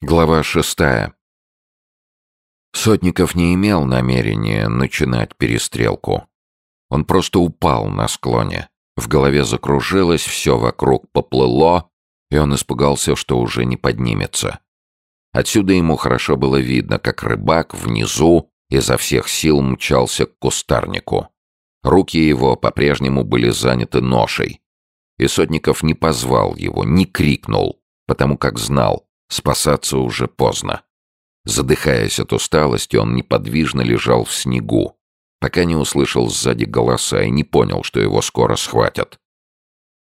Глава шестая. Сотников не имел намерения начинать перестрелку. Он просто упал на склоне. В голове закружилось, все вокруг поплыло, и он испугался, что уже не поднимется. Отсюда ему хорошо было видно, как рыбак внизу изо всех сил мчался к кустарнику. Руки его по-прежнему были заняты ношей. И Сотников не позвал его, не крикнул, потому как знал, Спасаться уже поздно. Задыхаясь от усталости, он неподвижно лежал в снегу, пока не услышал сзади голоса и не понял, что его скоро схватят.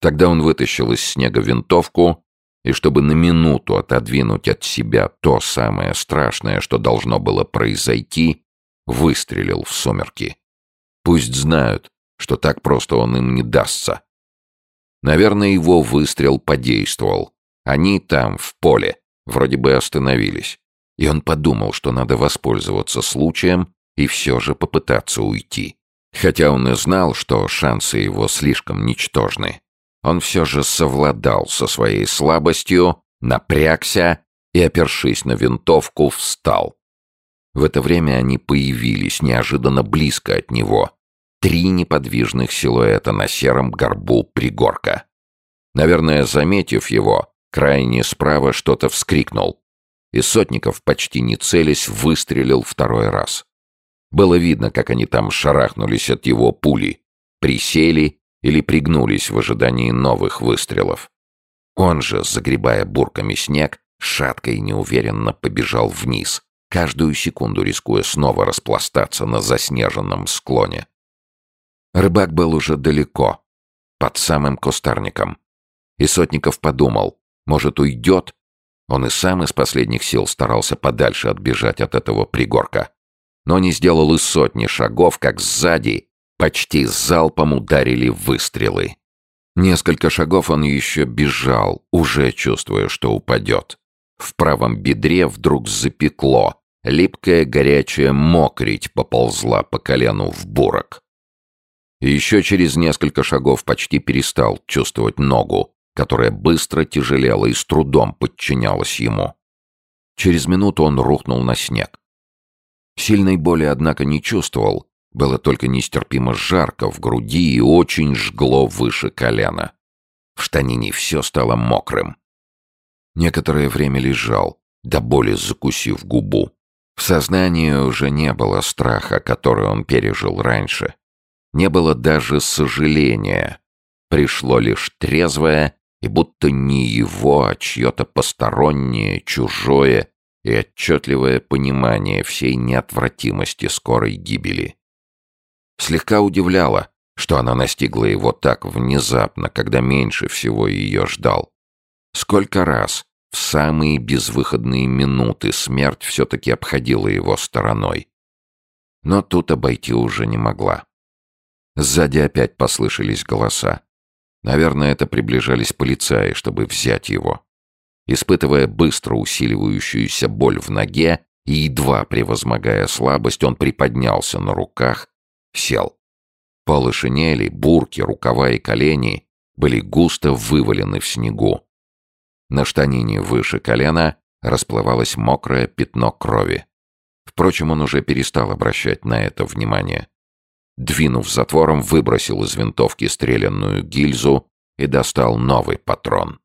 Тогда он вытащил из снега винтовку и, чтобы на минуту отодвинуть от себя то самое страшное, что должно было произойти, выстрелил в сумерки. Пусть знают, что так просто он им не дастся. Наверное, его выстрел подействовал. Они там, в поле, вроде бы остановились. И он подумал, что надо воспользоваться случаем и все же попытаться уйти. Хотя он и знал, что шансы его слишком ничтожны. Он все же совладал со своей слабостью, напрягся и, опершись на винтовку, встал. В это время они появились неожиданно близко от него. Три неподвижных силуэта на сером горбу пригорка. Наверное, заметив его, Крайне справа что-то вскрикнул. И Сотников, почти не целясь, выстрелил второй раз. Было видно, как они там шарахнулись от его пули, присели или пригнулись в ожидании новых выстрелов. Он же, загребая бурками снег, шатко и неуверенно побежал вниз, каждую секунду рискуя снова распластаться на заснеженном склоне. Рыбак был уже далеко, под самым кустарником. И Сотников подумал, может, уйдет? Он и сам из последних сил старался подальше отбежать от этого пригорка. Но не сделал и сотни шагов, как сзади почти залпом ударили выстрелы. Несколько шагов он еще бежал, уже чувствуя, что упадет. В правом бедре вдруг запекло, липкая горячая мокрить поползла по колену в бурок. Еще через несколько шагов почти перестал чувствовать ногу, которая быстро тяжелела и с трудом подчинялась ему. Через минуту он рухнул на снег. Сильной боли, однако, не чувствовал, было только нестерпимо жарко в груди и очень жгло выше колена. В штанине все стало мокрым. Некоторое время лежал, до боли закусив губу. В сознании уже не было страха, который он пережил раньше. Не было даже сожаления. Пришло лишь трезвое и будто не его, а чье-то постороннее, чужое и отчетливое понимание всей неотвратимости скорой гибели. Слегка удивляло, что она настигла его так внезапно, когда меньше всего ее ждал. Сколько раз в самые безвыходные минуты смерть все-таки обходила его стороной. Но тут обойти уже не могла. Сзади опять послышались голоса. Наверное, это приближались полицаи, чтобы взять его. Испытывая быстро усиливающуюся боль в ноге и едва превозмогая слабость, он приподнялся на руках, сел. Полы шинели, бурки, рукава и колени были густо вывалены в снегу. На штанине выше колена расплывалось мокрое пятно крови. Впрочем, он уже перестал обращать на это внимание. Двинув затвором, выбросил из винтовки стрелянную гильзу и достал новый патрон.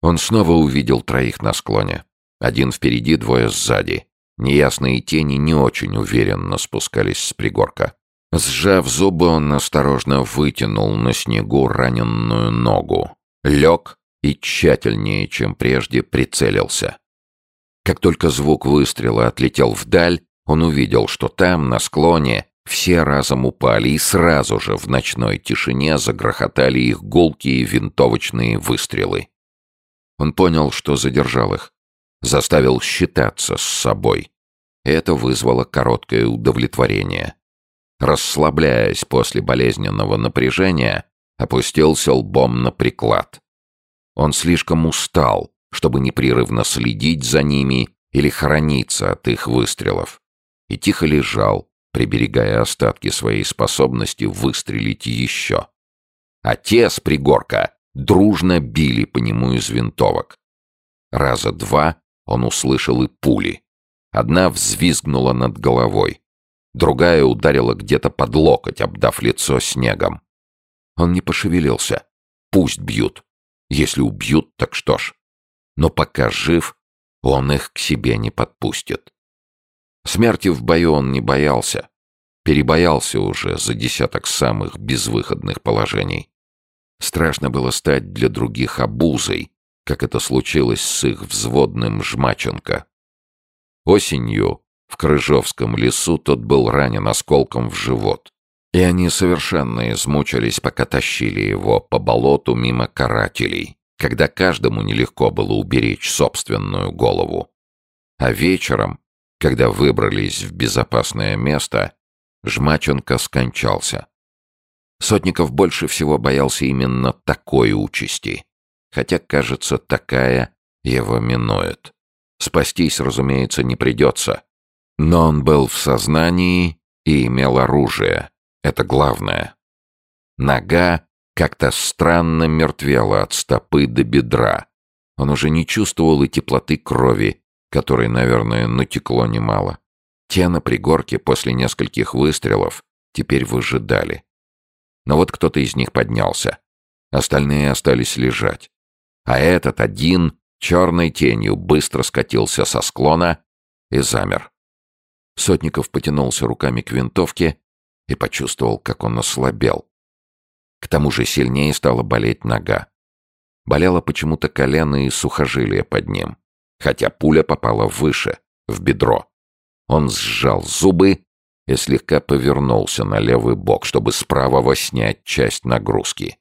Он снова увидел троих на склоне. Один впереди, двое сзади. Неясные тени не очень уверенно спускались с пригорка. Сжав зубы, он осторожно вытянул на снегу раненую ногу. Лег и тщательнее, чем прежде, прицелился. Как только звук выстрела отлетел вдаль, он увидел, что там, на склоне, все разом упали, и сразу же в ночной тишине загрохотали их гулкие винтовочные выстрелы. Он понял, что задержал их, заставил считаться с собой. Это вызвало короткое удовлетворение. Расслабляясь после болезненного напряжения, опустился лбом на приклад. Он слишком устал, чтобы непрерывно следить за ними или храниться от их выстрелов, и тихо лежал, приберегая остатки своей способности выстрелить еще. А те с пригорка дружно били по нему из винтовок. Раза два он услышал и пули. Одна взвизгнула над головой. Другая ударила где-то под локоть, обдав лицо снегом. Он не пошевелился. Пусть бьют. Если убьют, так что ж. Но пока жив, он их к себе не подпустит. Смерти в бою он не боялся. Перебоялся уже за десяток самых безвыходных положений. Страшно было стать для других обузой, как это случилось с их взводным Жмаченко. Осенью в Крыжовском лесу тот был ранен осколком в живот. И они совершенно измучились, пока тащили его по болоту мимо карателей, когда каждому нелегко было уберечь собственную голову. А вечером, когда выбрались в безопасное место, Жмаченко скончался. Сотников больше всего боялся именно такой участи, хотя, кажется, такая его минует. Спастись, разумеется, не придется. Но он был в сознании и имел оружие. Это главное. Нога как-то странно мертвела от стопы до бедра. Он уже не чувствовал и теплоты крови, которой, наверное, натекло немало. Те на пригорке после нескольких выстрелов теперь выжидали. Но вот кто-то из них поднялся. Остальные остались лежать. А этот один черной тенью быстро скатился со склона и замер. Сотников потянулся руками к винтовке и почувствовал, как он ослабел. К тому же сильнее стала болеть нога. Болело почему-то колено и сухожилие под ним, хотя пуля попала выше, в бедро. Он сжал зубы и слегка повернулся на левый бок, чтобы справа снять часть нагрузки.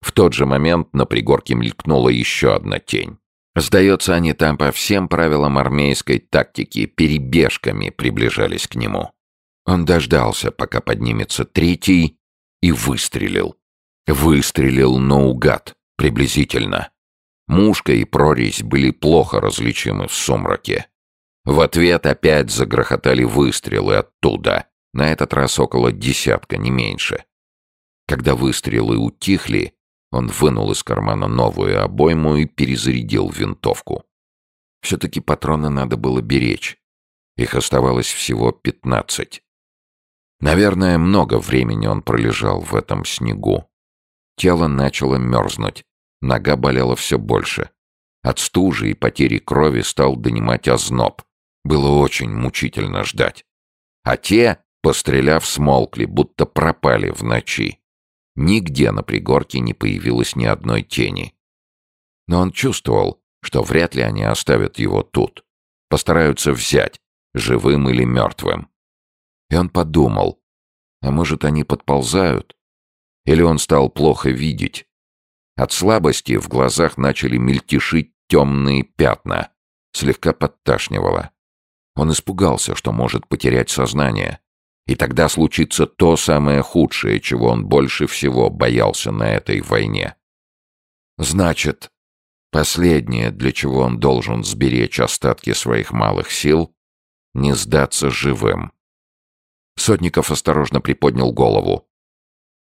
В тот же момент на пригорке мелькнула еще одна тень. Сдается, они там по всем правилам армейской тактики перебежками приближались к нему. Он дождался, пока поднимется третий, и выстрелил. Выстрелил наугад, приблизительно. Мушка и прорезь были плохо различимы в сумраке. В ответ опять загрохотали выстрелы оттуда, на этот раз около десятка, не меньше. Когда выстрелы утихли, он вынул из кармана новую обойму и перезарядил винтовку. Все-таки патроны надо было беречь. Их оставалось всего пятнадцать. Наверное, много времени он пролежал в этом снегу. Тело начало мерзнуть, нога болела все больше. От стужи и потери крови стал донимать озноб. Было очень мучительно ждать. А те, постреляв, смолкли, будто пропали в ночи. Нигде на пригорке не появилось ни одной тени. Но он чувствовал, что вряд ли они оставят его тут. Постараются взять, живым или мертвым. И он подумал, а может, они подползают? Или он стал плохо видеть? От слабости в глазах начали мельтешить темные пятна. Слегка подташнивало. Он испугался, что может потерять сознание. И тогда случится то самое худшее, чего он больше всего боялся на этой войне. Значит, последнее, для чего он должен сберечь остатки своих малых сил, не сдаться живым. Сотников осторожно приподнял голову.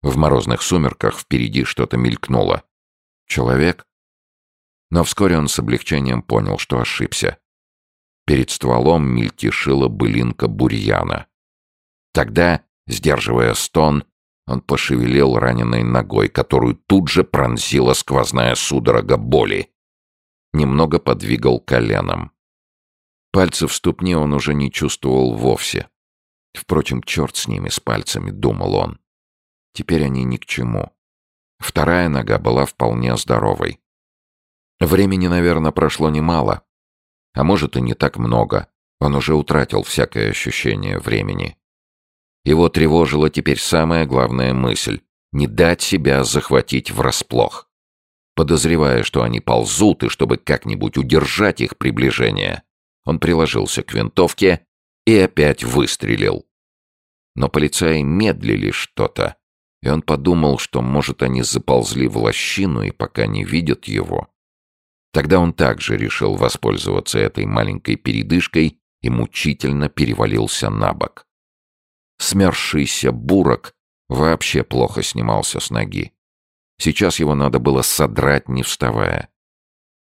В морозных сумерках впереди что-то мелькнуло. Человек? Но вскоре он с облегчением понял, что ошибся. Перед стволом мельтешила былинка бурьяна. Тогда, сдерживая стон, он пошевелил раненой ногой, которую тут же пронзила сквозная судорога боли. Немного подвигал коленом. Пальцы в ступне он уже не чувствовал вовсе. Впрочем, черт с ними, с пальцами, думал он. Теперь они ни к чему. Вторая нога была вполне здоровой. Времени, наверное, прошло немало. А может и не так много. Он уже утратил всякое ощущение времени. Его тревожила теперь самая главная мысль — не дать себя захватить врасплох. Подозревая, что они ползут, и чтобы как-нибудь удержать их приближение, он приложился к винтовке и опять выстрелил. Но полицаи медлили что-то, и он подумал, что, может, они заползли в лощину и пока не видят его. Тогда он также решил воспользоваться этой маленькой передышкой и мучительно перевалился на бок. Смерзшийся бурок вообще плохо снимался с ноги. Сейчас его надо было содрать, не вставая.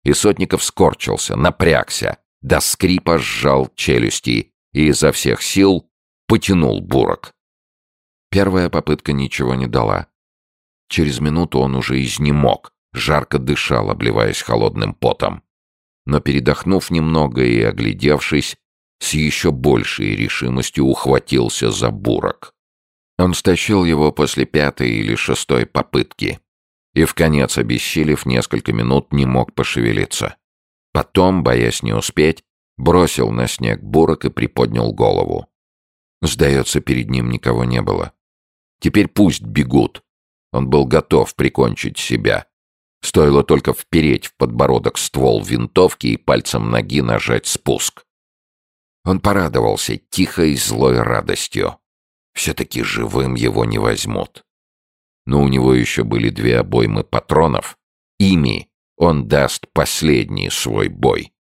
И Сотников скорчился, напрягся, до скрипа сжал челюсти и изо всех сил потянул бурок. Первая попытка ничего не дала. Через минуту он уже изнемог, жарко дышал, обливаясь холодным потом. Но передохнув немного и оглядевшись, с еще большей решимостью ухватился за бурок. Он стащил его после пятой или шестой попытки и, в конец обессилев, несколько минут не мог пошевелиться. Потом, боясь не успеть, бросил на снег бурок и приподнял голову. Сдается, перед ним никого не было. Теперь пусть бегут. Он был готов прикончить себя. Стоило только впереть в подбородок ствол винтовки и пальцем ноги нажать спуск. Он порадовался тихой злой радостью. Все-таки живым его не возьмут. Но у него еще были две обоймы патронов. Ими он даст последний свой бой.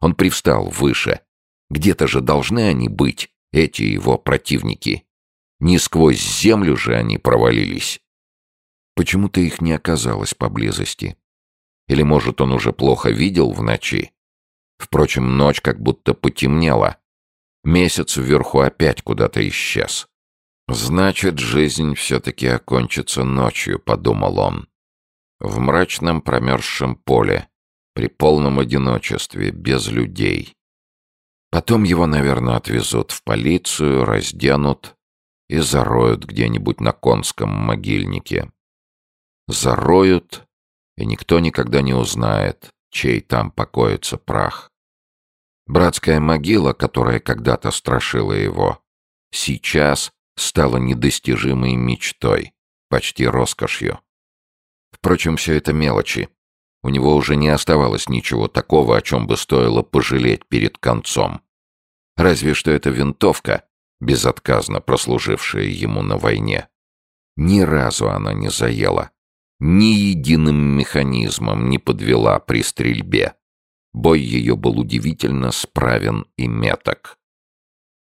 Он привстал выше. Где-то же должны они быть, эти его противники. Не сквозь землю же они провалились. Почему-то их не оказалось поблизости. Или, может, он уже плохо видел в ночи? Впрочем, ночь как будто потемнела. Месяц вверху опять куда-то исчез. «Значит, жизнь все-таки окончится ночью», — подумал он. В мрачном промерзшем поле, при полном одиночестве, без людей. Потом его, наверное, отвезут в полицию, разденут и зароют где-нибудь на конском могильнике. Зароют, и никто никогда не узнает, чей там покоится прах. Братская могила, которая когда-то страшила его, сейчас стала недостижимой мечтой, почти роскошью. Впрочем, все это мелочи. У него уже не оставалось ничего такого, о чем бы стоило пожалеть перед концом. Разве что эта винтовка, безотказно прослужившая ему на войне. Ни разу она не заела. Ни единым механизмом не подвела при стрельбе. Бой ее был удивительно справен и меток.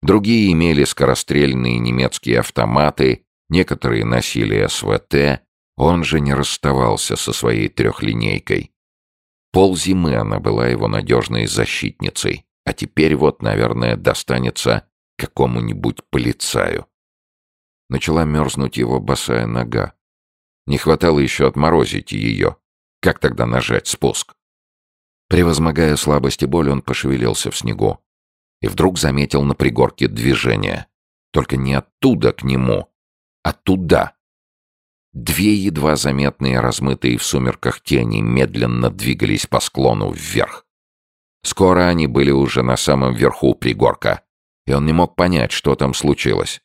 Другие имели скорострельные немецкие автоматы, некоторые носили СВТ, он же не расставался со своей трехлинейкой. Пол зимы она была его надежной защитницей, а теперь вот, наверное, достанется какому-нибудь полицаю. Начала мерзнуть его босая нога. Не хватало еще отморозить ее. Как тогда нажать спуск? Превозмогая слабость и боль, он пошевелился в снегу и вдруг заметил на пригорке движение. Только не оттуда к нему, а туда. Две едва заметные, размытые в сумерках тени, медленно двигались по склону вверх. Скоро они были уже на самом верху пригорка, и он не мог понять, что там случилось.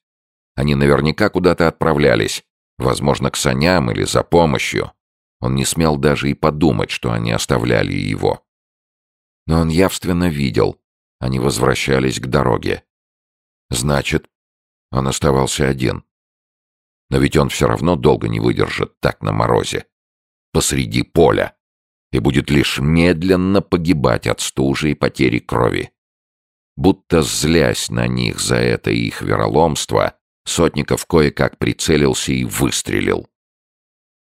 Они наверняка куда-то отправлялись, возможно, к саням или за помощью. Он не смел даже и подумать, что они оставляли его. Но он явственно видел, они возвращались к дороге. Значит, он оставался один. Но ведь он все равно долго не выдержит так на морозе. Посреди поля. И будет лишь медленно погибать от стужи и потери крови. Будто злясь на них за это их вероломство, Сотников кое-как прицелился и выстрелил.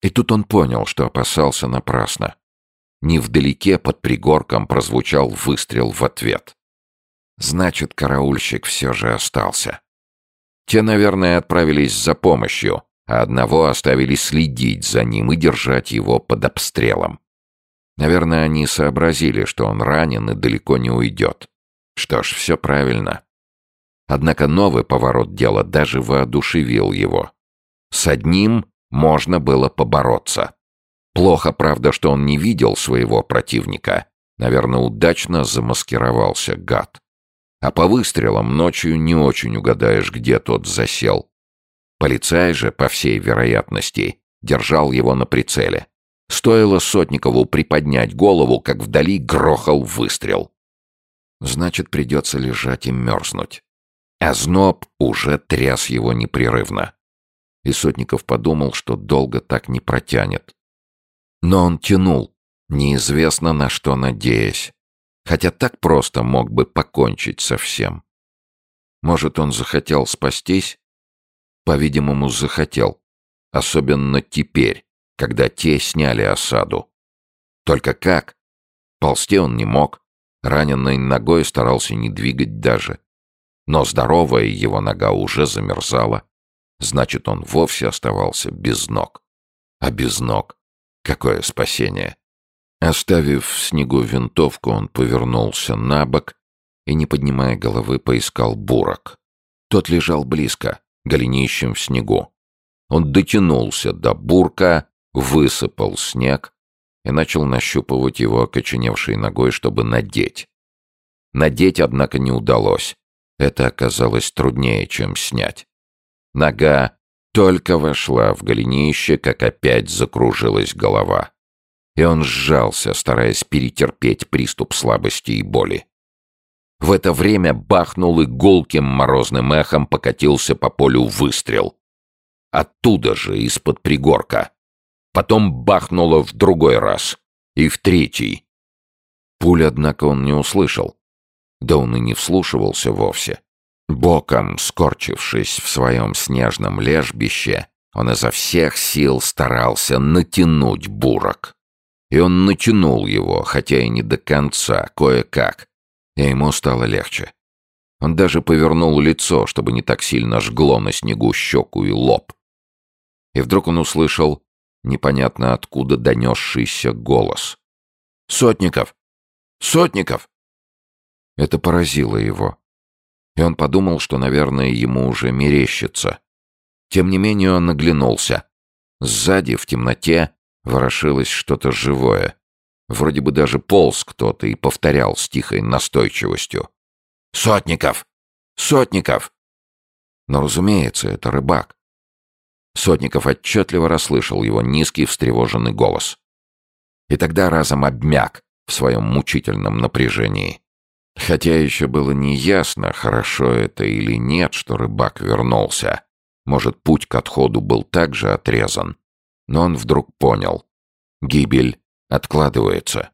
И тут он понял, что опасался напрасно. Невдалеке под пригорком прозвучал выстрел в ответ. Значит, караульщик все же остался. Те, наверное, отправились за помощью, а одного оставили следить за ним и держать его под обстрелом. Наверное, они сообразили, что он ранен и далеко не уйдет. Что ж, все правильно. Однако новый поворот дела даже воодушевил его. С одним можно было побороться. Плохо, правда, что он не видел своего противника. Наверное, удачно замаскировался гад. А по выстрелам ночью не очень угадаешь, где тот засел. Полицай же, по всей вероятности, держал его на прицеле. Стоило Сотникову приподнять голову, как вдали грохал выстрел. Значит, придется лежать и мерзнуть. А зноб уже тряс его непрерывно. И Сотников подумал, что долго так не протянет. Но он тянул, неизвестно на что надеясь хотя так просто мог бы покончить со всем. Может, он захотел спастись? По-видимому, захотел. Особенно теперь, когда те сняли осаду. Только как? Ползти он не мог. Раненной ногой старался не двигать даже. Но здоровая его нога уже замерзала. Значит, он вовсе оставался без ног. А без ног какое спасение? Оставив в снегу винтовку, он повернулся на бок и, не поднимая головы, поискал бурок. Тот лежал близко, голенищем в снегу. Он дотянулся до бурка, высыпал снег и начал нащупывать его окоченевшей ногой, чтобы надеть. Надеть, однако, не удалось. Это оказалось труднее, чем снять. Нога только вошла в голенище, как опять закружилась голова. И он сжался, стараясь перетерпеть приступ слабости и боли. В это время бахнул и гулким морозным эхом покатился по полю выстрел. Оттуда же, из-под пригорка. Потом бахнуло в другой раз. И в третий. Пуль, однако, он не услышал. Да он и не вслушивался вовсе. Боком, скорчившись в своем снежном лежбище, он изо всех сил старался натянуть бурок. И он натянул его, хотя и не до конца, кое-как, и ему стало легче. Он даже повернул лицо, чтобы не так сильно жгло на снегу щеку и лоб. И вдруг он услышал непонятно откуда донесшийся голос. «Сотников! Сотников!» Это поразило его. И он подумал, что, наверное, ему уже мерещится. Тем не менее он оглянулся. Сзади, в темноте, ворошилось что-то живое. Вроде бы даже полз кто-то и повторял с тихой настойчивостью. «Сотников! Сотников!» Но, разумеется, это рыбак. Сотников отчетливо расслышал его низкий встревоженный голос. И тогда разом обмяк в своем мучительном напряжении. Хотя еще было неясно, хорошо это или нет, что рыбак вернулся. Может, путь к отходу был также отрезан. Но он вдруг понял. Гибель откладывается.